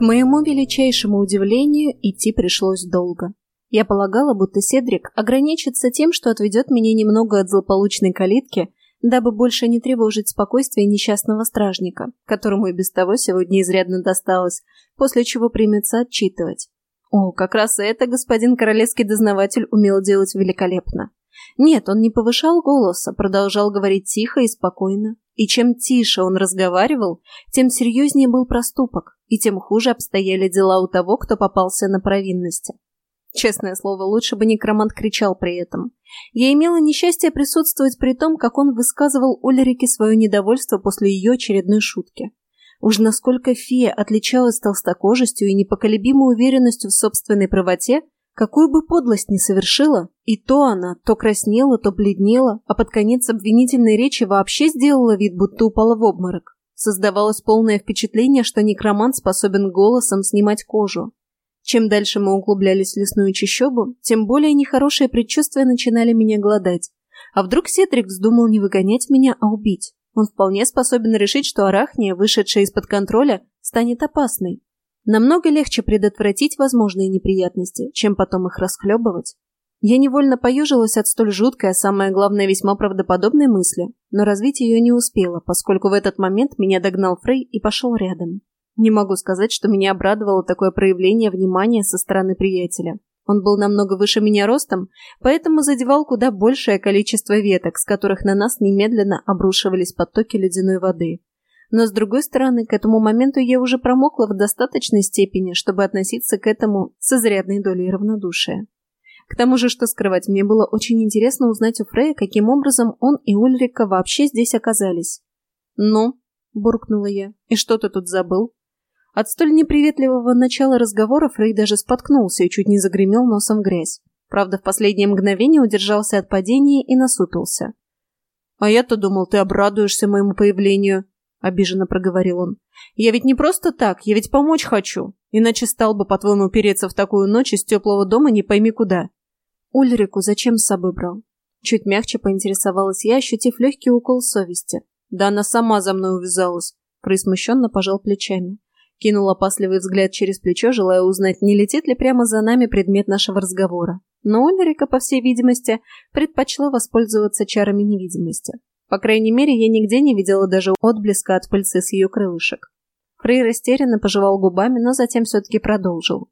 К моему величайшему удивлению, идти пришлось долго. Я полагала, будто Седрик ограничится тем, что отведет меня немного от злополучной калитки, дабы больше не тревожить спокойствие несчастного стражника, которому и без того сегодня изрядно досталось, после чего примется отчитывать. О, как раз это господин королевский дознаватель умел делать великолепно. Нет, он не повышал голоса, продолжал говорить тихо и спокойно. И чем тише он разговаривал, тем серьезнее был проступок, и тем хуже обстояли дела у того, кто попался на провинности. Честное слово, лучше бы некромант кричал при этом. Я имела несчастье присутствовать при том, как он высказывал Ульрике свое недовольство после ее очередной шутки. Уж насколько фея отличалась толстокожестью и непоколебимой уверенностью в собственной правоте, какую бы подлость ни совершила, и то она то краснела, то бледнела, а под конец обвинительной речи вообще сделала вид, будто упала в обморок. Создавалось полное впечатление, что некромант способен голосом снимать кожу. Чем дальше мы углублялись в лесную чащобу, тем более нехорошие предчувствия начинали меня гладать. А вдруг Седрик вздумал не выгонять меня, а убить? Он вполне способен решить, что Арахния, вышедшая из-под контроля, станет опасной. Намного легче предотвратить возможные неприятности, чем потом их расхлебывать. Я невольно поежилась от столь жуткой, а самое главное, весьма правдоподобной мысли, но развить ее не успела, поскольку в этот момент меня догнал Фрей и пошел рядом. Не могу сказать, что меня обрадовало такое проявление внимания со стороны приятеля. Он был намного выше меня ростом, поэтому задевал куда большее количество веток, с которых на нас немедленно обрушивались потоки ледяной воды. Но, с другой стороны, к этому моменту я уже промокла в достаточной степени, чтобы относиться к этому с изрядной долей равнодушия. К тому же, что скрывать, мне было очень интересно узнать у Фрея, каким образом он и Ульрика вообще здесь оказались. «Ну?» – буркнула я. «И что ты тут забыл?» От столь неприветливого начала разговора Фрей даже споткнулся и чуть не загремел носом в грязь. Правда, в последнее мгновение удержался от падения и насупился. «А я-то думал, ты обрадуешься моему появлению», — обиженно проговорил он. «Я ведь не просто так, я ведь помочь хочу. Иначе стал бы, по-твоему, переться в такую ночь из теплого дома не пойми куда». «Ульрику зачем с собой брал?» Чуть мягче поинтересовалась я, ощутив легкий укол совести. «Да она сама за мной увязалась», — присмущенно пожал плечами. Кинул опасливый взгляд через плечо, желая узнать, не летит ли прямо за нами предмет нашего разговора. Но Ульрика, по всей видимости, предпочла воспользоваться чарами невидимости. По крайней мере, я нигде не видела даже отблеска от пыльцы с ее крылышек. Фрей растерянно пожевал губами, но затем все-таки продолжил.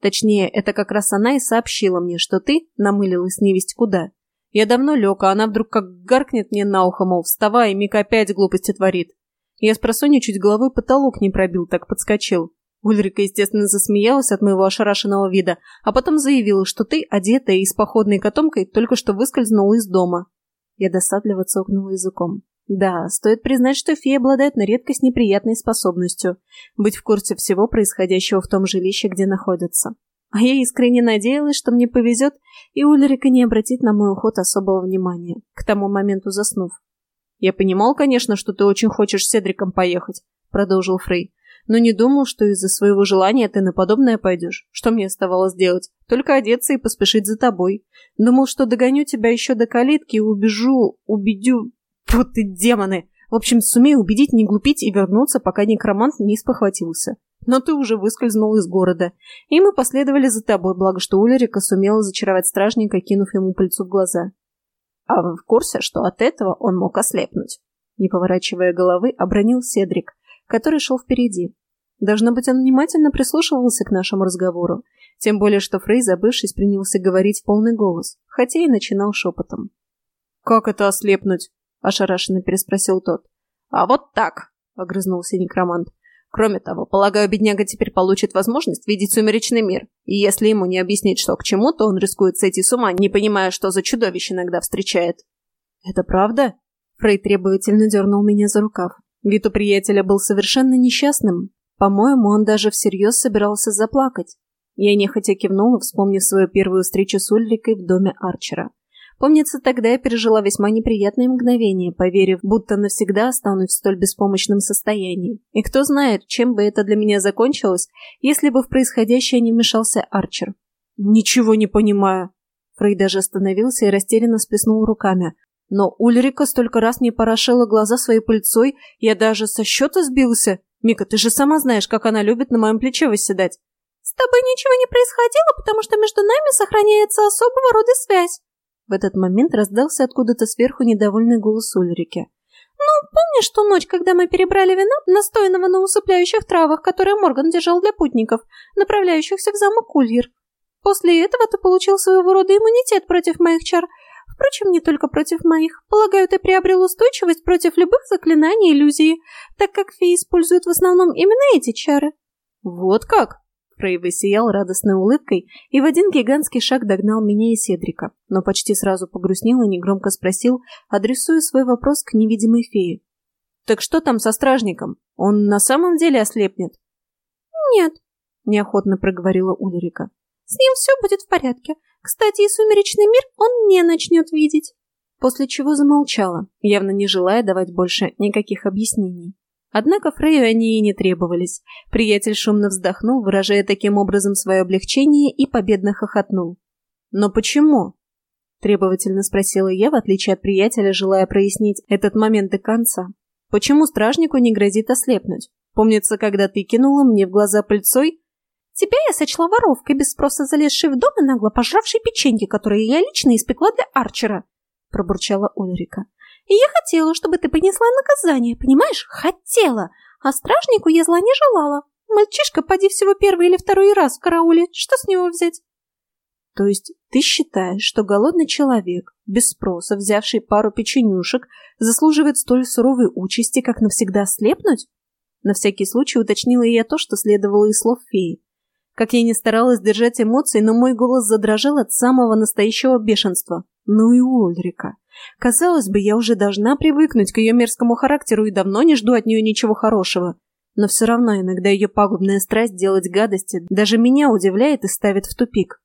Точнее, это как раз она и сообщила мне, что ты намылилась невесть куда. Я давно лег, а она вдруг как гаркнет мне на ухо, мол, вставай, Мика опять глупости творит. Я с просонья чуть головой потолок не пробил, так подскочил. Ульрика, естественно, засмеялась от моего ошарашенного вида, а потом заявила, что ты, одетая и с походной котомкой, только что выскользнула из дома. Я досадливо цокнула языком. Да, стоит признать, что фея обладает на редкость неприятной способностью быть в курсе всего происходящего в том жилище, где находится. А я искренне надеялась, что мне повезет, и Ульрика не обратит на мой уход особого внимания, к тому моменту заснув. «Я понимал, конечно, что ты очень хочешь с Седриком поехать», — продолжил Фрей. «Но не думал, что из-за своего желания ты на подобное пойдешь. Что мне оставалось делать? Только одеться и поспешить за тобой. Думал, что догоню тебя еще до калитки и убежу, убедю... Фу ты, демоны! В общем, сумею убедить не глупить и вернуться, пока некромант не спохватился. Но ты уже выскользнул из города, и мы последовали за тобой, благо что Улерика сумела зачаровать стражника, кинув ему пыльцу в глаза. А вы в курсе, что от этого он мог ослепнуть? Не поворачивая головы, обронил Седрик, который шел впереди. Должно быть, он внимательно прислушивался к нашему разговору, тем более, что Фрей, забывшись, принялся говорить в полный голос, хотя и начинал шепотом. «Как это ослепнуть?» – ошарашенно переспросил тот. «А вот так!» – огрызнулся некромант. Кроме того, полагаю, бедняга теперь получит возможность видеть сумеречный мир, и если ему не объяснить, что к чему, то он рискует сойти с ума, не понимая, что за чудовище иногда встречает. «Это правда?» Фрей требовательно дернул меня за рукав. Вид у приятеля был совершенно несчастным. По-моему, он даже всерьез собирался заплакать. Я нехотя кивнула, вспомнив свою первую встречу с Ульрикой в доме Арчера. Помнится, тогда я пережила весьма неприятные мгновения, поверив, будто навсегда останусь в столь беспомощном состоянии. И кто знает, чем бы это для меня закончилось, если бы в происходящее не вмешался Арчер. «Ничего не понимаю». Фрей даже остановился и растерянно сплеснул руками. Но Ульрика столько раз мне порошила глаза своей пыльцой, я даже со счета сбился. Мика, ты же сама знаешь, как она любит на моем плече восседать. С тобой ничего не происходило, потому что между нами сохраняется особого рода связь. В этот момент раздался откуда-то сверху недовольный голос Ульрики. «Ну, помнишь ту ночь, когда мы перебрали вина, настоянного на усыпляющих травах, которые Морган держал для путников, направляющихся в замок Ульер? После этого ты получил своего рода иммунитет против моих чар. Впрочем, не только против моих. Полагаю, ты приобрел устойчивость против любых заклинаний и иллюзий, так как феи используют в основном именно эти чары». «Вот как?» Фрей сиял радостной улыбкой и в один гигантский шаг догнал меня и Седрика, но почти сразу погрустнел и негромко спросил, адресуя свой вопрос к невидимой фее. «Так что там со стражником? Он на самом деле ослепнет?» «Нет», — неохотно проговорила Ульрика. «С ним все будет в порядке. Кстати, и сумеречный мир он не начнет видеть». После чего замолчала, явно не желая давать больше никаких объяснений. Однако Фрею они и не требовались. Приятель шумно вздохнул, выражая таким образом свое облегчение, и победно хохотнул. «Но почему?» – требовательно спросила я, в отличие от приятеля, желая прояснить этот момент до конца. «Почему стражнику не грозит ослепнуть? Помнится, когда ты кинула мне в глаза пыльцой?» «Тебя я сочла воровкой, без спроса залезшей в дом и нагло пожравшей печеньки, которые я лично испекла для Арчера», – пробурчала Ульрика. И я хотела, чтобы ты понесла наказание, понимаешь? Хотела. А стражнику я зла не желала. Мальчишка, поди всего первый или второй раз в карауле. Что с него взять? То есть ты считаешь, что голодный человек, без спроса взявший пару печенюшек, заслуживает столь суровой участи, как навсегда слепнуть? На всякий случай уточнила я то, что следовало из слов феи. Как я не старалась держать эмоции, но мой голос задрожал от самого настоящего бешенства. Ну и Ульрика. Казалось бы, я уже должна привыкнуть к ее мерзкому характеру и давно не жду от нее ничего хорошего. Но все равно иногда ее пагубная страсть делать гадости даже меня удивляет и ставит в тупик.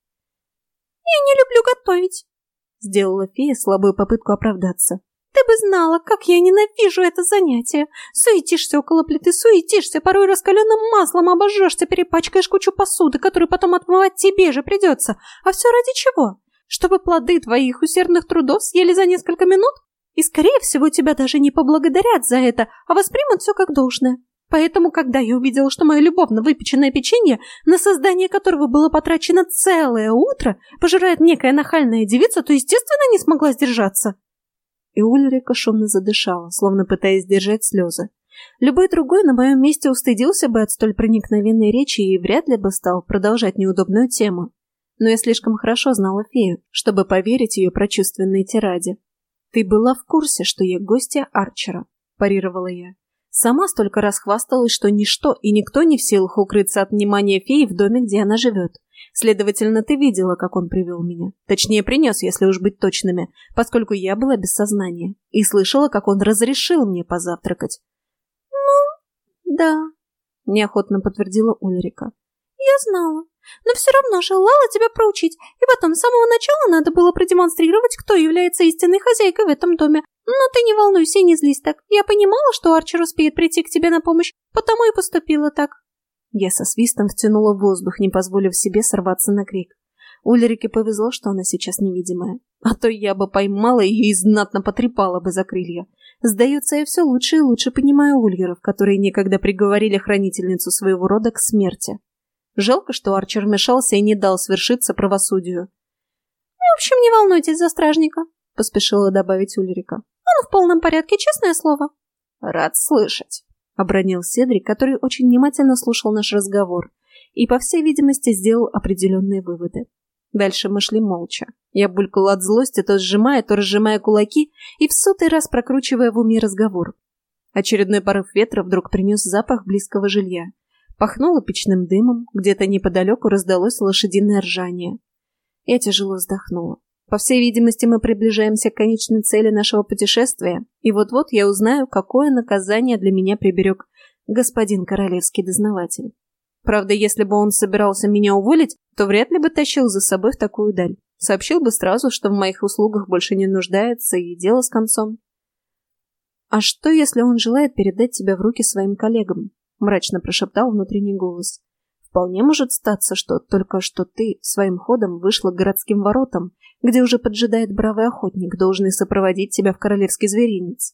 «Я не люблю готовить», — сделала фея слабую попытку оправдаться. «Ты бы знала, как я ненавижу это занятие. Суетишься около плиты, суетишься, порой раскаленным маслом обожжешься, перепачкаешь кучу посуды, которую потом отмывать тебе же придется. А все ради чего? чтобы плоды твоих усердных трудов съели за несколько минут? И, скорее всего, тебя даже не поблагодарят за это, а воспримут все как должное. Поэтому, когда я увидела, что мое любовно выпеченное печенье, на создание которого было потрачено целое утро, пожирает некая нахальная девица, то, естественно, не смогла сдержаться. И Ульрика шумно задышала, словно пытаясь сдержать слезы. Любой другой на моем месте устыдился бы от столь проникновенной речи и вряд ли бы стал продолжать неудобную тему но я слишком хорошо знала фею, чтобы поверить ее прочувственной тираде. «Ты была в курсе, что я гостья Арчера», – парировала я. Сама столько раз хвасталась, что ничто и никто не в силах укрыться от внимания феи в доме, где она живет. Следовательно, ты видела, как он привел меня. Точнее, принес, если уж быть точными, поскольку я была без сознания. И слышала, как он разрешил мне позавтракать. «Ну, да», – неохотно подтвердила Ульрика. «Я знала но все равно желала тебя проучить, и потом с самого начала надо было продемонстрировать, кто является истинной хозяйкой в этом доме. Но ты не волнуйся и не злись так. Я понимала, что Арчер успеет прийти к тебе на помощь, потому и поступила так». Я со свистом втянула воздух, не позволив себе сорваться на крик. Ульрике повезло, что она сейчас невидимая. А то я бы поймала ее и знатно потрепала бы за крылья. Сдается, я все лучше и лучше понимаю ульеров, которые некогда приговорили хранительницу своего рода к смерти. Жалко, что Арчер вмешался и не дал свершиться правосудию. «В общем, не волнуйтесь за стражника», — поспешила добавить Ульрика. «Он в полном порядке, честное слово». «Рад слышать», — обронил Седрик, который очень внимательно слушал наш разговор и, по всей видимости, сделал определенные выводы. Дальше мы шли молча. Я булькала от злости, то сжимая, то разжимая кулаки и в сотый раз прокручивая в уме разговор. Очередной порыв ветра вдруг принес запах близкого жилья. Пахнуло печным дымом, где-то неподалеку раздалось лошадиное ржание. Я тяжело вздохнула. По всей видимости, мы приближаемся к конечной цели нашего путешествия, и вот-вот я узнаю, какое наказание для меня приберег господин королевский дознаватель. Правда, если бы он собирался меня уволить, то вряд ли бы тащил за собой в такую даль. Сообщил бы сразу, что в моих услугах больше не нуждается, и дело с концом. А что, если он желает передать тебя в руки своим коллегам? мрачно прошептал внутренний голос. Вполне может статься, что только что ты своим ходом вышла к городским воротам, где уже поджидает бравый охотник, должный сопроводить тебя в королевский зверинец.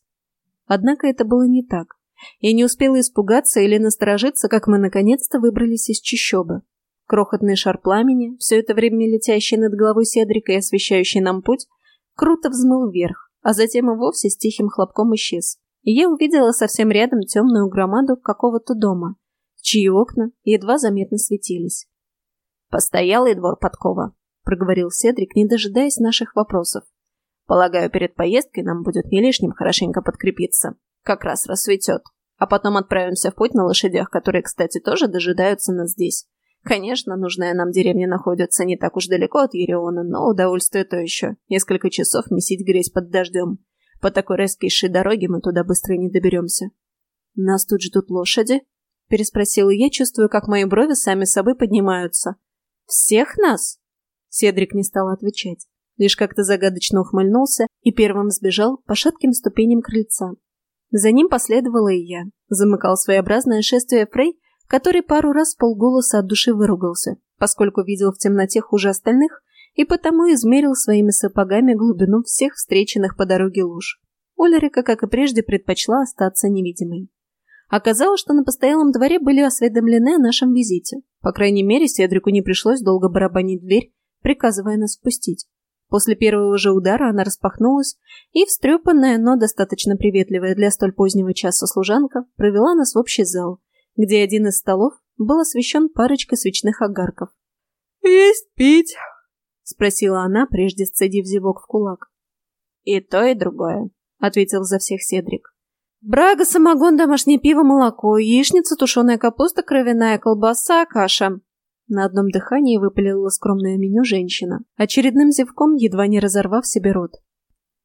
Однако это было не так. Я не успела испугаться или насторожиться, как мы наконец-то выбрались из чащобы. Крохотный шар пламени, все это время летящий над головой Седрика и освещающий нам путь, круто взмыл вверх, а затем и вовсе с тихим хлопком исчез. И я увидела совсем рядом темную громаду какого-то дома, чьи окна едва заметно светились. «Постоялый двор подкова», — проговорил Седрик, не дожидаясь наших вопросов. «Полагаю, перед поездкой нам будет не лишним хорошенько подкрепиться. Как раз рассветет. А потом отправимся в путь на лошадях, которые, кстати, тоже дожидаются нас здесь. Конечно, нужная нам деревня находится не так уж далеко от Ереона, но удовольствие то еще. Несколько часов месить грязь под дождем. По такой раскисшей дороге мы туда быстро не доберемся. «Нас тут ждут лошади?» – переспросила я, чувствую, как мои брови сами собой поднимаются. «Всех нас?» Седрик не стал отвечать. Лишь как-то загадочно ухмыльнулся и первым сбежал по шатким ступеням крыльца. За ним последовала и я. Замыкал своеобразное шествие Фрей, который пару раз полголоса от души выругался, поскольку видел в темноте хуже остальных и потому измерил своими сапогами глубину всех встреченных по дороге луж. Улерика, как и прежде, предпочла остаться невидимой. Оказалось, что на постоялом дворе были осведомлены о нашем визите. По крайней мере, Седрику не пришлось долго барабанить дверь, приказывая нас впустить. После первого же удара она распахнулась, и встрепанная, но достаточно приветливая для столь позднего часа служанка провела нас в общий зал, где один из столов был освещен парочкой свечных огарков. «Есть пить?» — спросила она, прежде сцедив зевок в кулак. «И то, и другое», — ответил за всех Седрик. «Брага, самогон, домашнее пиво, молоко, яичница, тушеная капуста, кровяная колбаса, каша». На одном дыхании выпалила скромное меню женщина, очередным зевком едва не разорвав себе рот.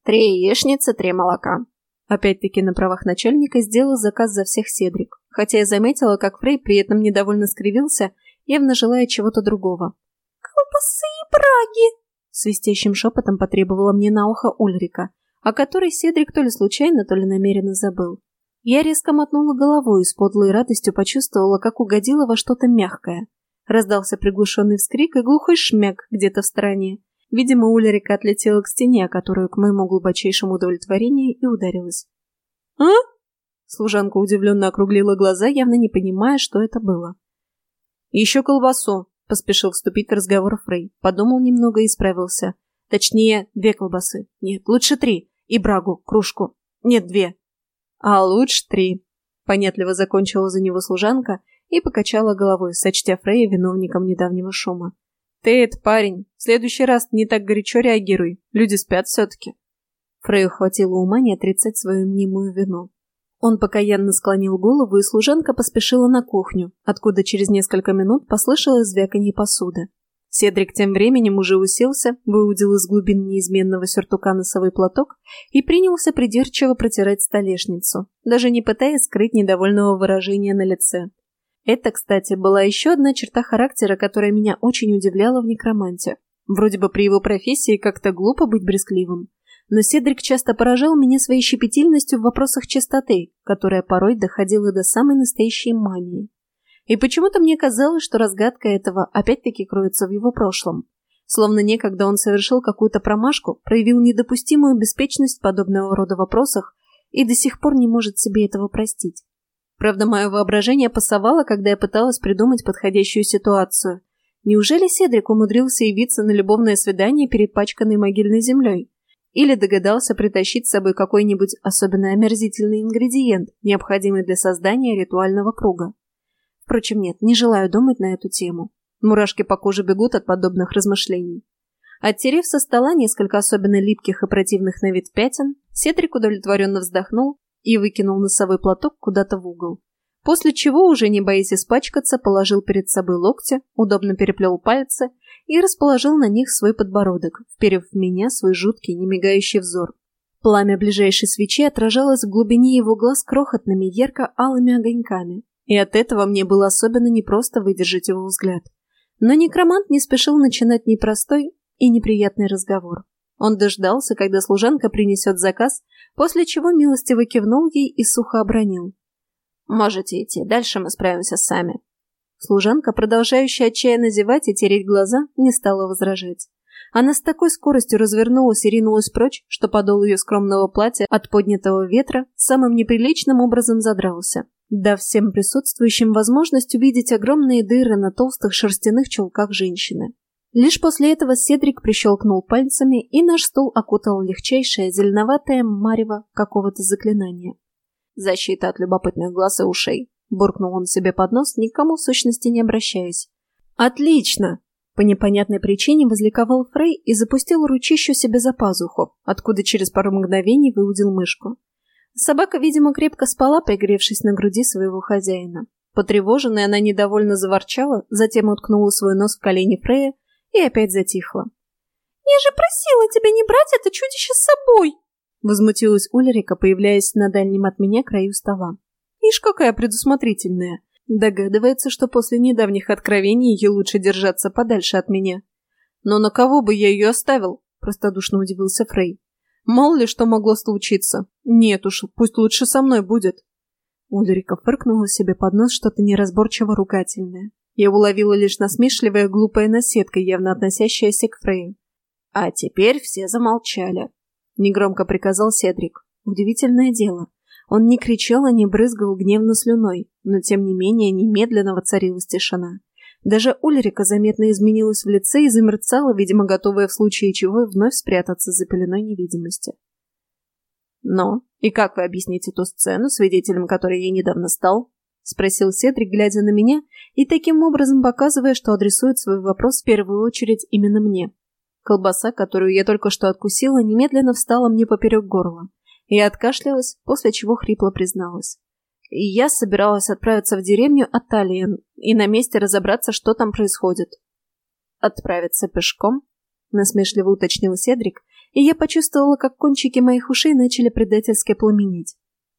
«Три яичницы, три молока». Опять-таки на правах начальника сделал заказ за всех Седрик хотя я заметила, как Фрей при этом недовольно скривился, явно желая чего-то другого. «Колбасы и браги!» Свистящим шепотом потребовала мне на ухо Ульрика, о которой Седрик то ли случайно, то ли намеренно забыл. Я резко мотнула головой и с подлой радостью почувствовала, как угодила во что-то мягкое. Раздался приглушенный вскрик и глухой шмяк где-то в стороне. Видимо, Ульрика отлетела к стене, которую, к моему глубочайшему удовлетворению, и ударилась. «А?» Служанка удивленно округлила глаза, явно не понимая, что это было. «Еще колбасу!» — поспешил вступить в разговор Фрей. Подумал немного и справился. Точнее, две колбасы. Нет, лучше три. И брагу, кружку. Нет, две. А лучше три. Понятливо закончила за него служанка и покачала головой, сочтя Фрея виновником недавнего шума. «Ты это, парень, в следующий раз не так горячо реагируй. Люди спят все-таки». Фрею хватило ума не отрицать свою мнимую вину. Он покаянно склонил голову, и служанка поспешила на кухню, откуда через несколько минут послышалось звяканье посуды. Седрик тем временем уже уселся, выудил из глубин неизменного сюртука носовой платок и принялся придирчиво протирать столешницу, даже не пытаясь скрыть недовольного выражения на лице. Это, кстати, была еще одна черта характера, которая меня очень удивляла в некроманте. Вроде бы при его профессии как-то глупо быть брезгливым но Седрик часто поражал меня своей щепетильностью в вопросах чистоты, которая порой доходила до самой настоящей мании. И почему-то мне казалось, что разгадка этого опять-таки кроется в его прошлом. Словно некогда он совершил какую-то промашку, проявил недопустимую беспечность в подобного рода вопросах и до сих пор не может себе этого простить. Правда, мое воображение пасовало, когда я пыталась придумать подходящую ситуацию. Неужели Седрик умудрился явиться на любовное свидание перед пачканной могильной землей? или догадался притащить с собой какой-нибудь особенно омерзительный ингредиент, необходимый для создания ритуального круга. Впрочем, нет, не желаю думать на эту тему. Мурашки по коже бегут от подобных размышлений. Оттерев со стола несколько особенно липких и противных на вид пятен, Сетрик удовлетворенно вздохнул и выкинул носовой платок куда-то в угол. После чего, уже не боясь испачкаться, положил перед собой локти, удобно переплел пальцы и расположил на них свой подбородок, вперев в меня свой жуткий, немигающий взор. Пламя ближайшей свечи отражалось в глубине его глаз крохотными, ярко-алыми огоньками, и от этого мне было особенно непросто выдержать его взгляд. Но некромант не спешил начинать непростой и неприятный разговор. Он дождался, когда служанка принесет заказ, после чего милостиво кивнул ей и сухо обронил. «Можете идти, дальше мы справимся сами». Служанка, продолжающая отчаянно зевать и тереть глаза, не стала возражать. Она с такой скоростью развернулась и ринулась прочь, что подол ее скромного платья от поднятого ветра самым неприличным образом задрался, дав всем присутствующим возможность увидеть огромные дыры на толстых шерстяных чулках женщины. Лишь после этого Седрик прищелкнул пальцами, и наш стол окутал легчайшее зеленоватое марево какого-то заклинания. «Защита от любопытных глаз и ушей», — буркнул он себе под нос, никому в сущности не обращаясь. «Отлично!» По непонятной причине возликовал Фрей и запустил ручищу себе за пазуху, откуда через пару мгновений выудил мышку. Собака, видимо, крепко спала, пригревшись на груди своего хозяина. Потревоженная, она недовольно заворчала, затем уткнула свой нос в колени Фрея и опять затихла. «Я же просила тебя не брать это чудище с собой!» Возмутилась Ульрика, появляясь на дальнем от меня краю стола. «Ишь, какая предусмотрительная! Догадывается, что после недавних откровений ей лучше держаться подальше от меня. Но на кого бы я ее оставил? Простодушно удивился Фрей. Мало ли что могло случиться. Нет уж, пусть лучше со мной будет. Ульрика фыркнула себе под нос что-то неразборчиво ругательное. Я уловила лишь насмешливая глупая наседка, явно относящаяся к Фрею. А теперь все замолчали. Негромко приказал Седрик. Удивительное дело. Он не кричал и не брызгал гневно слюной, но тем не менее немедленно воцарилась тишина. Даже Ульрика заметно изменилась в лице и замерцала, видимо, готовая в случае чего вновь спрятаться за пеленой невидимости. «Но, и как вы объясните ту сцену, свидетелем которой я недавно стал?» — спросил Седрик, глядя на меня и таким образом показывая, что адресует свой вопрос в первую очередь именно мне. Колбаса, которую я только что откусила, немедленно встала мне поперек горла. Я откашлялась, после чего хрипло призналась. И я собиралась отправиться в деревню Аталиен и на месте разобраться, что там происходит. «Отправиться пешком?» — насмешливо уточнил Седрик, и я почувствовала, как кончики моих ушей начали предательски пламенеть.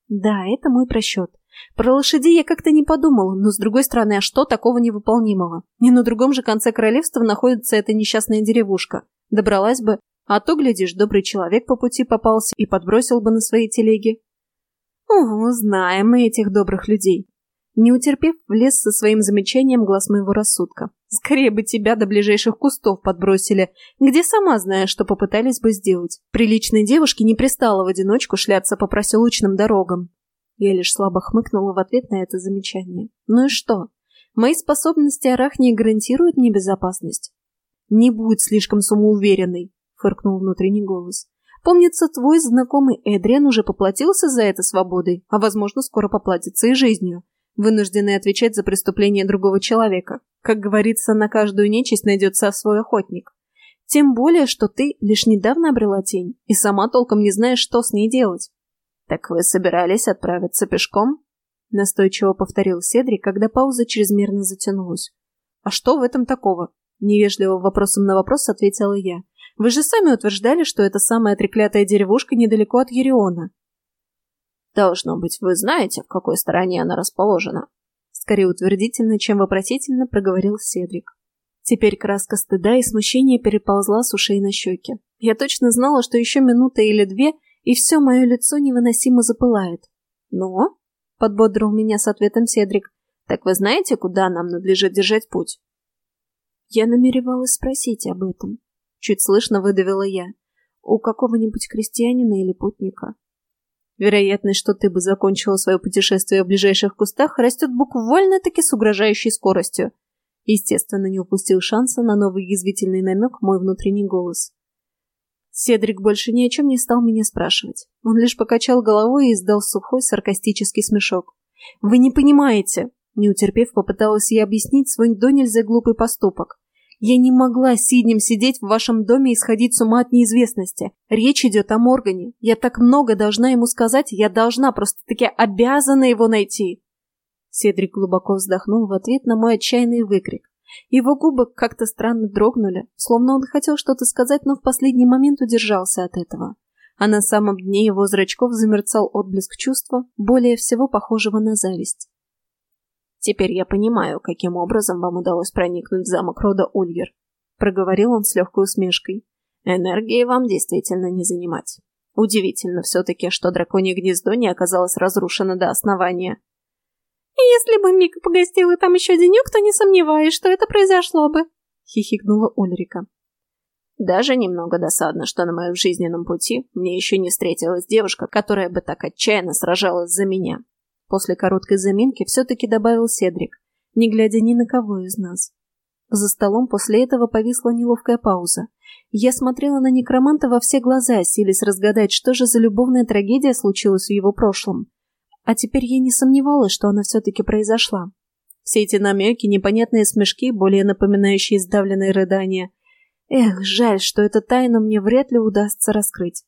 Да, это мой просчет. Про лошадей я как-то не подумала, но с другой стороны, а что такого невыполнимого? Не на другом же конце королевства находится эта несчастная деревушка. Добралась бы, а то, глядишь, добрый человек по пути попался и подбросил бы на своей телеге. О, знаем мы этих добрых людей. Не утерпев, влез со своим замечанием глаз моего рассудка. Скорее бы тебя до ближайших кустов подбросили, где сама знаешь, что попытались бы сделать. Приличной девушке не пристало в одиночку шляться по проселочным дорогам. Я лишь слабо хмыкнула в ответ на это замечание. Ну и что? Мои способности арахнии гарантируют мне безопасность. Не будь слишком самоуверенной, фыркнул внутренний голос. Помнится, твой знакомый Эдриан уже поплатился за это свободой, а, возможно, скоро поплатится и жизнью, вынужденный отвечать за преступление другого человека. Как говорится, на каждую нечисть найдется свой охотник. Тем более, что ты лишь недавно обрела тень, и сама толком не знаешь, что с ней делать. «Так вы собирались отправиться пешком?» Настойчиво повторил Седри, когда пауза чрезмерно затянулась. «А что в этом такого?» Невежливо вопросом на вопрос ответила я. Вы же сами утверждали, что это самая треклятая деревушка недалеко от Ериона. Должно быть, вы знаете, в какой стороне она расположена. Скорее утвердительно, чем вопросительно, проговорил Седрик. Теперь краска стыда и смущения переползла с ушей на щеки. Я точно знала, что еще минута или две, и все мое лицо невыносимо запылает. «Но?» — подбодрил меня с ответом Седрик. «Так вы знаете, куда нам надлежит держать путь?» Я намеревалась спросить об этом, Чуть слышно выдавила я. У какого-нибудь крестьянина или путника. Вероятность, что ты бы закончила свое путешествие в ближайших кустах, растет буквально-таки с угрожающей скоростью. Естественно, не упустил шанса на новый язвительный намек мой внутренний голос. Седрик больше ни о чем не стал меня спрашивать. Он лишь покачал головой и издал сухой саркастический смешок. «Вы не понимаете!» Не утерпев, попыталась я объяснить свой до нельзя глупый поступок. Я не могла сиднем сидеть в вашем доме и сходить с ума от неизвестности. Речь идет о Моргане. Я так много должна ему сказать, я должна, просто-таки обязана его найти. Седрик глубоко вздохнул в ответ на мой отчаянный выкрик. Его губы как-то странно дрогнули, словно он хотел что-то сказать, но в последний момент удержался от этого. А на самом дне его зрачков замерцал отблеск чувства, более всего похожего на зависть. Теперь я понимаю, каким образом вам удалось проникнуть в замок рода Ульгер. Проговорил он с легкой усмешкой. Энергии вам действительно не занимать. Удивительно все-таки, что драконье гнездо не оказалось разрушено до основания. «Если бы Мика погостила там еще денек, то не сомневаюсь, что это произошло бы», — хихикнула Ульрика. Даже немного досадно, что на моем жизненном пути мне еще не встретилась девушка, которая бы так отчаянно сражалась за меня. После короткой заминки все-таки добавил Седрик, не глядя ни на кого из нас. За столом после этого повисла неловкая пауза. Я смотрела на некроманта во все глаза, силясь разгадать, что же за любовная трагедия случилась в его прошлом. А теперь я не сомневалась, что она все-таки произошла. Все эти намеки, непонятные смешки, более напоминающие сдавленные рыдания. Эх, жаль, что эту тайну мне вряд ли удастся раскрыть.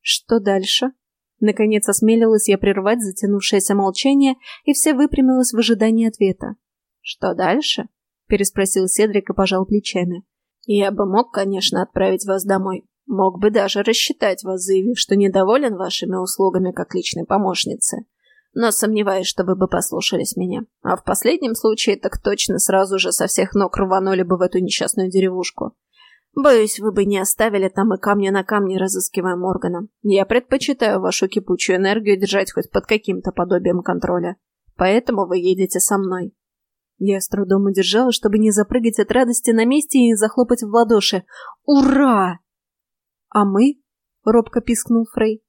Что дальше? Наконец осмелилась я прервать затянувшееся молчание, и все выпрямилась в ожидании ответа. «Что дальше?» – переспросил Седрик и пожал плечами. «Я бы мог, конечно, отправить вас домой. Мог бы даже рассчитать вас, заявив, что недоволен вашими услугами как личной помощницы но сомневаюсь, что вы бы послушались меня. А в последнем случае так точно сразу же со всех ног рванули бы в эту несчастную деревушку. Боюсь, вы бы не оставили там и камня на камне, разыскивая Моргана. Я предпочитаю вашу кипучую энергию держать хоть под каким-то подобием контроля. Поэтому вы едете со мной. Я с трудом удержала, чтобы не запрыгать от радости на месте и не захлопать в ладоши. «Ура!» «А мы?» — робко пискнул Фрей.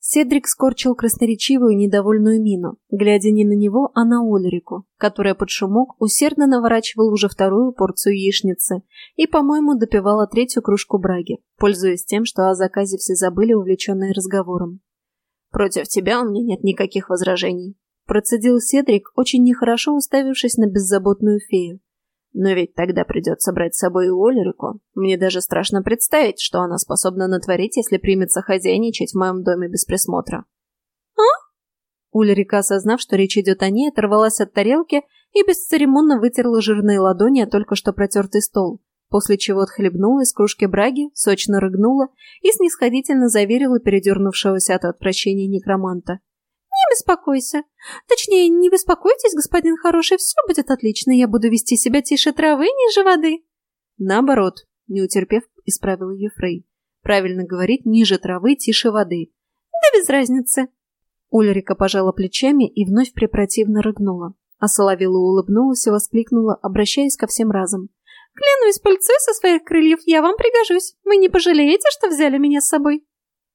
Седрик скорчил красноречивую недовольную мину, глядя не на него, а на Ульрику, которая под шумок усердно наворачивала уже вторую порцию яичницы и, по-моему, допивала третью кружку браги, пользуясь тем, что о заказе все забыли, увлеченные разговором. «Против тебя у меня нет никаких возражений», – процедил Седрик, очень нехорошо уставившись на беззаботную фею. Но ведь тогда придется брать с собой Олерику. Мне даже страшно представить, что она способна натворить, если примется хозяйничать в моем доме без присмотра. «А?» Ульрика, осознав, что речь идет о ней, оторвалась от тарелки и бесцеремонно вытерла жирные ладони о только что протертый стол, после чего отхлебнула из кружки браги, сочно рыгнула и снисходительно заверила передернувшегося от отвращения некроманта. «Не беспокойся. Точнее, не беспокойтесь, господин хороший, все будет отлично. Я буду вести себя тише травы, ниже воды». «Наоборот», — не утерпев, исправил ее Фрей. «Правильно говорить, ниже травы, тише воды». «Да без разницы». Ульрика пожала плечами и вновь препротивно рыгнула. А Соловила улыбнулась и воскликнула, обращаясь ко всем разом. «Клянусь пыльцой со своих крыльев, я вам пригожусь. Вы не пожалеете, что взяли меня с собой?»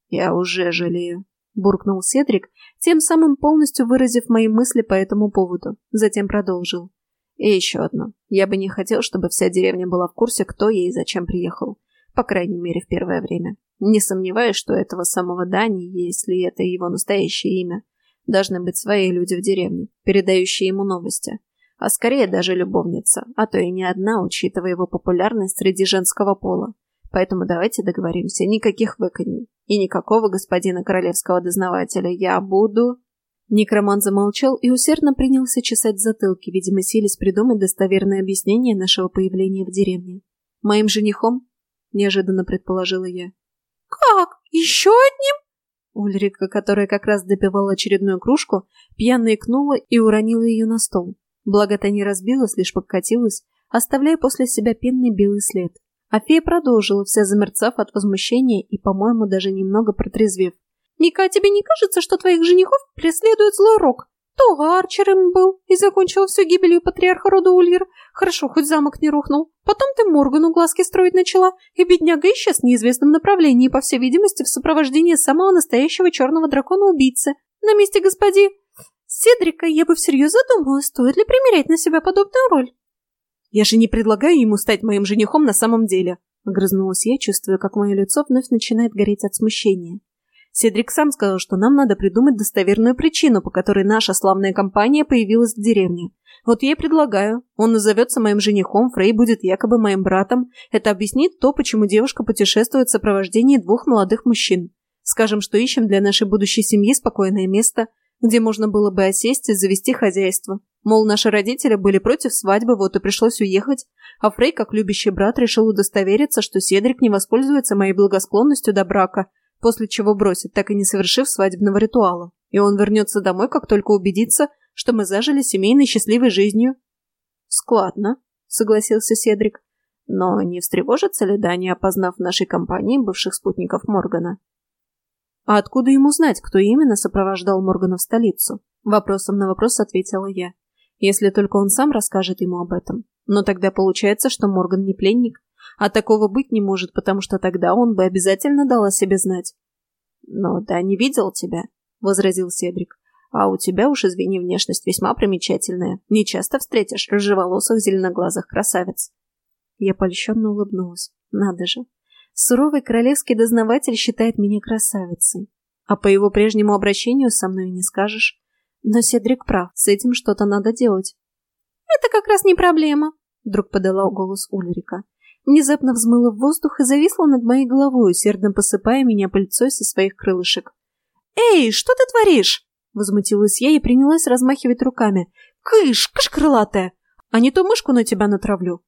«Я уже жалею», — буркнул Седрик, тем самым полностью выразив мои мысли по этому поводу. Затем продолжил. И еще одно. Я бы не хотел, чтобы вся деревня была в курсе, кто ей и зачем приехал. По крайней мере, в первое время. Не сомневаюсь, что этого самого Дани, если это его настоящее имя, должны быть свои люди в деревне, передающие ему новости. А скорее даже любовница, а то и не одна, учитывая его популярность среди женского пола. Поэтому давайте договоримся, никаких выканей. И никакого господина королевского дознавателя. Я буду...» Некроман замолчал и усердно принялся чесать затылки, видимо, сились придумать достоверное объяснение нашего появления в деревне. «Моим женихом?» – неожиданно предположила я. «Как? Еще одним?» Ульрика, которая как раз допивала очередную кружку, пьяно икнула и уронила ее на стол. Благо та не разбилась, лишь покатилась, оставляя после себя пенный белый след. А фея продолжила, вся замерцав от возмущения и, по-моему, даже немного протрезвев. «Мика, тебе не кажется, что твоих женихов преследует злой рок? То Арчер им был и закончил все гибелью патриарха рода Ульер. Хорошо, хоть замок не рухнул. Потом ты Моргану глазки строить начала, и бедняга исчез в неизвестном направлении, по всей видимости, в сопровождении самого настоящего черного дракона-убийцы. На месте господи... Седрика я бы всерьез задумалась, стоит ли примерять на себя подобную роль. «Я же не предлагаю ему стать моим женихом на самом деле», — огрызнулась я, чувствуя, как мое лицо вновь начинает гореть от смущения. Седрик сам сказал, что нам надо придумать достоверную причину, по которой наша славная компания появилась в деревне. Вот я и предлагаю. Он назовется моим женихом, Фрей будет якобы моим братом. Это объяснит то, почему девушка путешествует в сопровождении двух молодых мужчин. Скажем, что ищем для нашей будущей семьи спокойное место, где можно было бы осесть и завести хозяйство. Мол, наши родители были против свадьбы, вот и пришлось уехать, а Фрей, как любящий брат, решил удостовериться, что Седрик не воспользуется моей благосклонностью до брака, после чего бросит, так и не совершив свадебного ритуала. И он вернется домой, как только убедится, что мы зажили семейной счастливой жизнью. «Складно», — согласился Седрик. «Но не встревожится ли Дани, опознав в нашей компании бывших спутников Моргана?» «А откуда ему знать, кто именно сопровождал Моргана в столицу?» Вопросом на вопрос ответила я если только он сам расскажет ему об этом. Но тогда получается, что Морган не пленник. А такого быть не может, потому что тогда он бы обязательно дал о себе знать. «Но да не видел тебя», — возразил Седрик. «А у тебя уж, извини, внешность весьма примечательная. Не часто встретишь рыжеволосых зеленоглазых красавиц». Я польщенно улыбнулась. Надо же. Суровый королевский дознаватель считает меня красавицей. А по его прежнему обращению со мной не скажешь. Но Седрик прав, с этим что-то надо делать. «Это как раз не проблема», — вдруг подала голос Ульрика. Внезапно взмыла в воздух и зависла над моей головой, усердно посыпая меня пыльцой со своих крылышек. «Эй, что ты творишь?» — возмутилась я и принялась размахивать руками. «Кыш, кыш крылатая! А не то мышку на тебя натравлю!»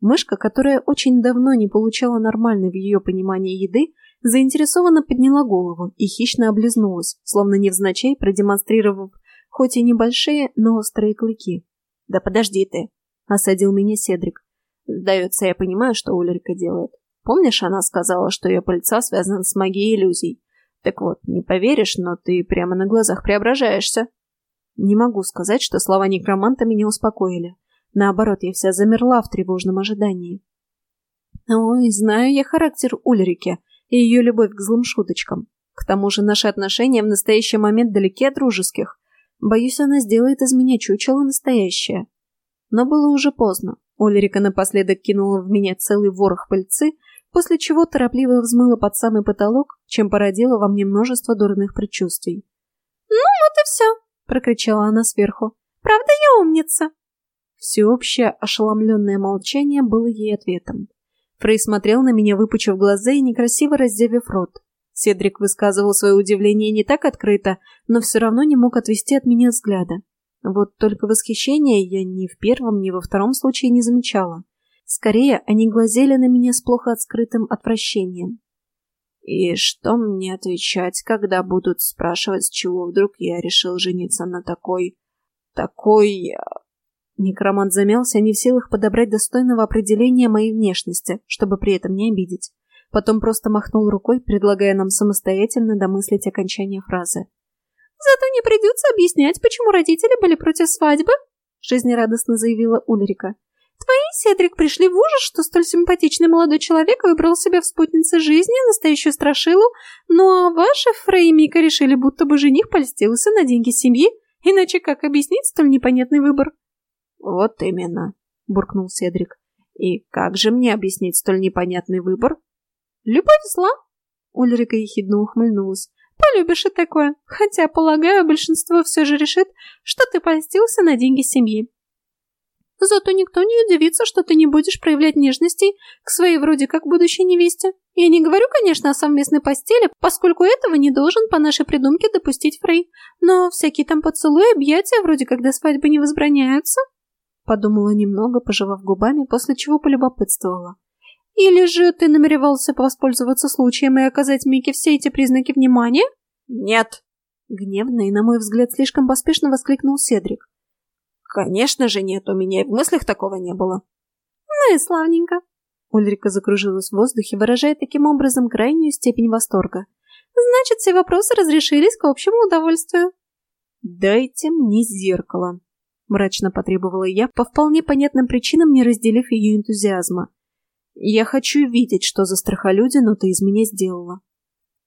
Мышка, которая очень давно не получала нормальной в ее понимании еды, заинтересованно подняла голову и хищно облизнулась, словно невзначай продемонстрировав хоть и небольшие, но острые клыки. «Да подожди ты!» — осадил меня Седрик. «Сдается, я понимаю, что Ульрика делает. Помнишь, она сказала, что ее пыльца связана с магией иллюзий? Так вот, не поверишь, но ты прямо на глазах преображаешься». Не могу сказать, что слова некроманта меня успокоили. Наоборот, я вся замерла в тревожном ожидании. Ой, знаю я характер Ульрики и ее любовь к злым шуточкам. К тому же наши отношения в настоящий момент далеки от дружеских. Боюсь, она сделает из меня чучело настоящее. Но было уже поздно. Ульрика напоследок кинула в меня целый ворох пыльцы, после чего торопливо взмыла под самый потолок, чем породила во мне множество дурных предчувствий. «Ну вот и все!» — прокричала она сверху. «Правда я умница?» Всеобщее ошеломленное молчание было ей ответом. Фрей смотрел на меня, выпучив глаза и некрасиво раздевив рот. Седрик высказывал свое удивление не так открыто, но все равно не мог отвести от меня взгляда. Вот только восхищения я ни в первом, ни во втором случае не замечала. Скорее, они глазели на меня с плохо отскрытым отвращением. И что мне отвечать, когда будут спрашивать, с чего вдруг я решил жениться на такой... такой... Некромант замялся, не в силах подобрать достойного определения моей внешности, чтобы при этом не обидеть. Потом просто махнул рукой, предлагая нам самостоятельно домыслить окончание фразы. «Зато не придется объяснять, почему родители были против свадьбы», жизнерадостно заявила Ульрика. «Твои, Седрик, пришли в ужас, что столь симпатичный молодой человек выбрал себе в спутнице жизни настоящую страшилу, ну а ваши Фрей и Мика решили, будто бы жених польстился на деньги семьи, иначе как объяснить столь непонятный выбор?» «Вот именно», — буркнул Седрик. «И как же мне объяснить столь непонятный выбор?» «Любовь зла», — Ульрика ехидно ухмыльнулась. «Полюбишь и такое, хотя, полагаю, большинство все же решит, что ты польстился на деньги семьи. Зато никто не удивится, что ты не будешь проявлять нежностей к своей вроде как будущей невесте. Я не говорю, конечно, о совместной постели, поскольку этого не должен по нашей придумке допустить Фрей. Но всякие там поцелуи объятия вроде как до свадьбы не возбраняются. Подумала немного, пожевав губами, после чего полюбопытствовала. «Или же ты намеревался воспользоваться случаем и оказать Мике все эти признаки внимания?» «Нет!» Гневно и, на мой взгляд, слишком поспешно воскликнул Седрик. «Конечно же нет, у меня и в мыслях такого не было». «Ну и славненько!» Ульрика закружилась в воздухе, выражая таким образом крайнюю степень восторга. «Значит, все вопросы разрешились к общему удовольствию». «Дайте мне зеркало», мрачно потребовала я, по вполне понятным причинам не разделив ее энтузиазма. «Я хочу видеть, что за страхолюдину ты из меня сделала».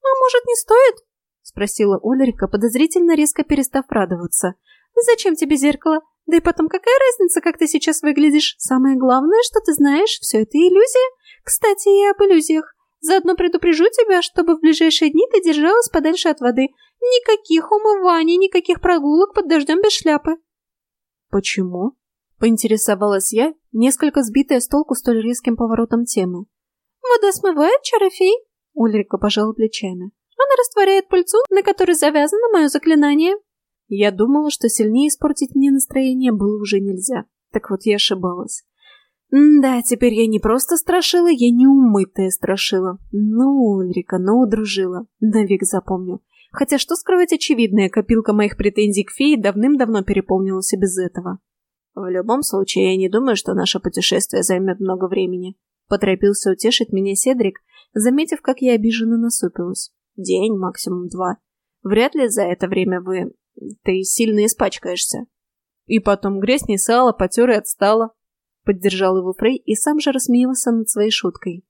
«А может, не стоит?» — спросила Ульрика, подозрительно резко перестав радоваться. «Зачем тебе зеркало? Да и потом, какая разница, как ты сейчас выглядишь? Самое главное, что ты знаешь, все это иллюзия. Кстати, и об иллюзиях. Заодно предупрежу тебя, чтобы в ближайшие дни ты держалась подальше от воды. Никаких умываний, никаких прогулок под дождем без шляпы. «Почему?» — поинтересовалась я, несколько сбитая с толку столь резким поворотом темы. «Вода смывает чарофей?» — Ульрика пожала плечами. «Она растворяет пыльцу, на которой завязано мое заклинание». Я думала, что сильнее испортить мне настроение было уже нельзя. Так вот, я ошибалась. да, теперь я не просто страшила, я неумытая страшила. Ну, Ульрика, ну, дружила. Навек запомню. Хотя что скрывать очевидное, копилка моих претензий к фее давным-давно переполнилась и без этого. В любом случае, я не думаю, что наше путешествие займет много времени. Поторопился утешить меня Седрик, заметив, как я обиженно насупилась. День, максимум два. Вряд ли за это время вы... Ты сильно испачкаешься. И потом грязь не сала, потер и отстала. — поддержал его Фрей и сам же рассмеялся над своей шуткой.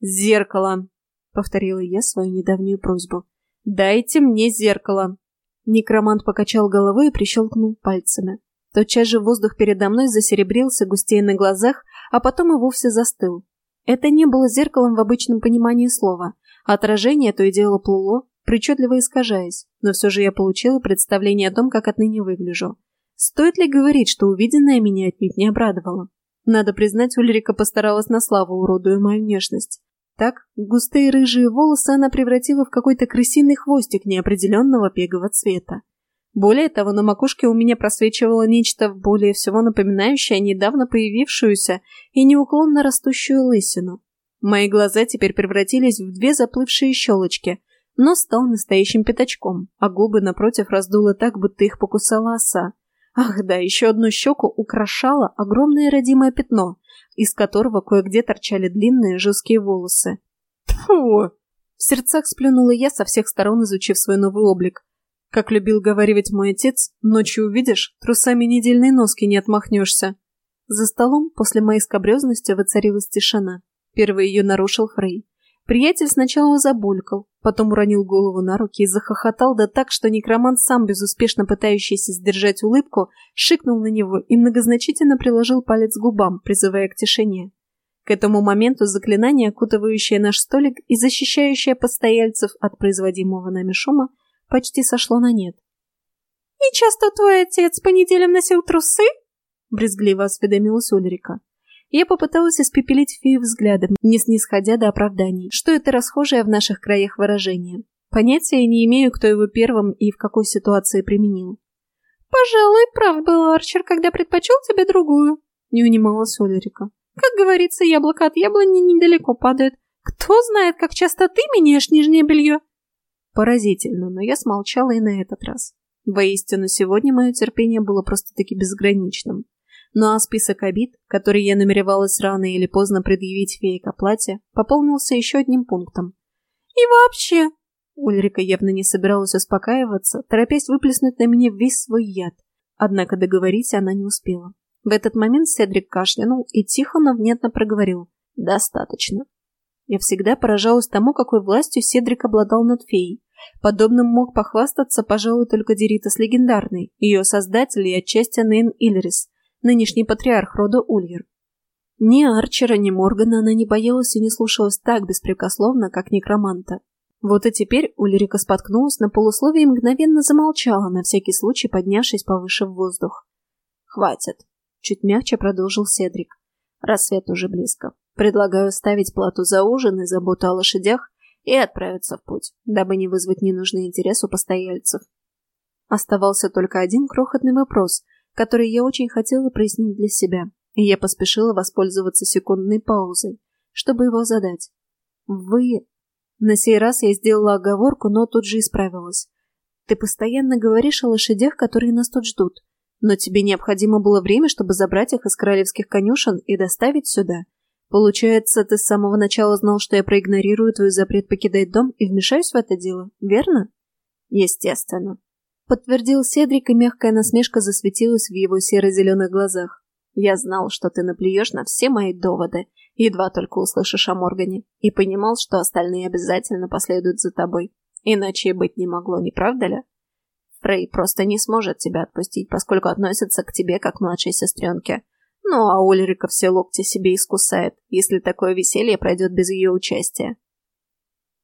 «Зеркало!» — повторила я свою недавнюю просьбу. «Дайте мне зеркало!» Некромант покачал головой и прищелкнул пальцами. Тотчас же воздух передо мной засеребрился густее на глазах, а потом и вовсе застыл. Это не было зеркалом в обычном понимании слова. Отражение то и дело плыло, причудливо искажаясь, но все же я получила представление о том, как отныне выгляжу. Стоит ли говорить, что увиденное меня отнюдь не обрадовало? Надо признать, Ульрика постаралась на славу, уродуя мою внешность. Так, густые рыжие волосы она превратила в какой-то крысиный хвостик неопределенного пегового цвета. Более того, на макушке у меня просвечивало нечто более всего напоминающее недавно появившуюся и неуклонно растущую лысину. Мои глаза теперь превратились в две заплывшие щелочки, но стал настоящим пятачком, а губы напротив раздуло так, будто их покусала оса. Ах да, еще одну щеку украшало огромное родимое пятно, из которого кое-где торчали длинные жесткие волосы. Фу! В сердцах сплюнула я со всех сторон, изучив свой новый облик. Как любил говаривать мой отец, ночью увидишь, трусами недельной носки не отмахнешься. За столом после моей скобрезности воцарилась тишина. Первый ее нарушил Фрей. Приятель сначала забулькал, потом уронил голову на руки и захохотал да так, что некромант, сам безуспешно пытающийся сдержать улыбку, шикнул на него и многозначительно приложил палец к губам, призывая к тишине. К этому моменту заклинание, окутывающее наш столик и защищающее постояльцев от производимого нами шума, почти сошло на нет. «И часто твой отец по неделям носил трусы?» — брезгливо осведомилась Ульрика. Я попыталась испепелить фею взглядом, не снисходя до оправданий, что это расхожее в наших краях выражение. Понятия не имею, кто его первым и в какой ситуации применил. «Пожалуй, прав был Арчер, когда предпочел тебе другую», — не унималась Олерика. «Как говорится, яблоко от яблони недалеко падает. Кто знает, как часто ты меняешь нижнее белье?» Поразительно, но я смолчала и на этот раз. Воистину, сегодня мое терпение было просто-таки безграничным. Ну а список обид, который я намеревалась рано или поздно предъявить фее к оплате, пополнился еще одним пунктом. «И вообще...» Ульрика явно не собиралась успокаиваться, торопясь выплеснуть на меня весь свой яд. Однако договорить она не успела. В этот момент Седрик кашлянул и тихо, но внятно проговорил. «Достаточно». Я всегда поражалась тому, какой властью Седрик обладал над феей. Подобным мог похвастаться, пожалуй, только Деритас Легендарный, ее создатель и отчасти Нейн Иллерис, нынешний патриарх рода Ульер. Ни Арчера, ни Моргана она не боялась и не слушалась так беспрекословно, как некроманта. Вот и теперь Ульрика споткнулась на полусловие и мгновенно замолчала, на всякий случай поднявшись повыше в воздух. «Хватит», — чуть мягче продолжил Седрик. «Рассвет уже близко. Предлагаю ставить плату за ужин и заботу о лошадях и отправиться в путь, дабы не вызвать ненужный интерес у постояльцев». Оставался только один крохотный вопрос — который я очень хотела прояснить для себя, и я поспешила воспользоваться секундной паузой, чтобы его задать. «Вы...» На сей раз я сделала оговорку, но тут же исправилась. «Ты постоянно говоришь о лошадях, которые нас тут ждут, но тебе необходимо было время, чтобы забрать их из королевских конюшен и доставить сюда. Получается, ты с самого начала знал, что я проигнорирую твой запрет покидать дом и вмешаюсь в это дело, верно?» «Естественно», подтвердил Седрик, и мягкая насмешка засветилась в его серо-зеленых глазах. «Я знал, что ты наплюешь на все мои доводы, едва только услышишь о Моргане, и понимал, что остальные обязательно последуют за тобой. Иначе и быть не могло, не правда ли? Фрей просто не сможет тебя отпустить, поскольку относится к тебе как к младшей сестренке. Ну, а Ульрика все локти себе искусает, если такое веселье пройдет без ее участия».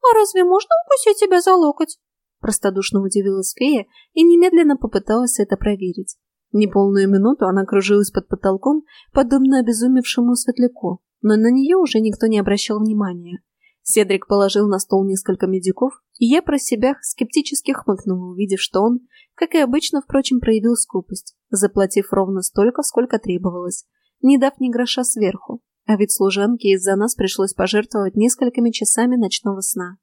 «А разве можно укусить тебя за локоть?» Простодушно удивилась фея и немедленно попыталась это проверить. Неполную минуту она кружилась под потолком, подобно обезумевшему светляку, но на нее уже никто не обращал внимания. Седрик положил на стол несколько медиков, и я про себя скептически хмыкнула, увидев, что он, как и обычно, впрочем, проявил скупость, заплатив ровно столько, сколько требовалось, не дав ни гроша сверху. А ведь служанке из-за нас пришлось пожертвовать несколькими часами ночного сна.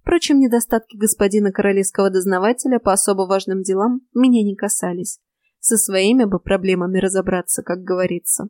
Впрочем, недостатки господина королевского дознавателя по особо важным делам меня не касались. Со своими бы проблемами разобраться, как говорится.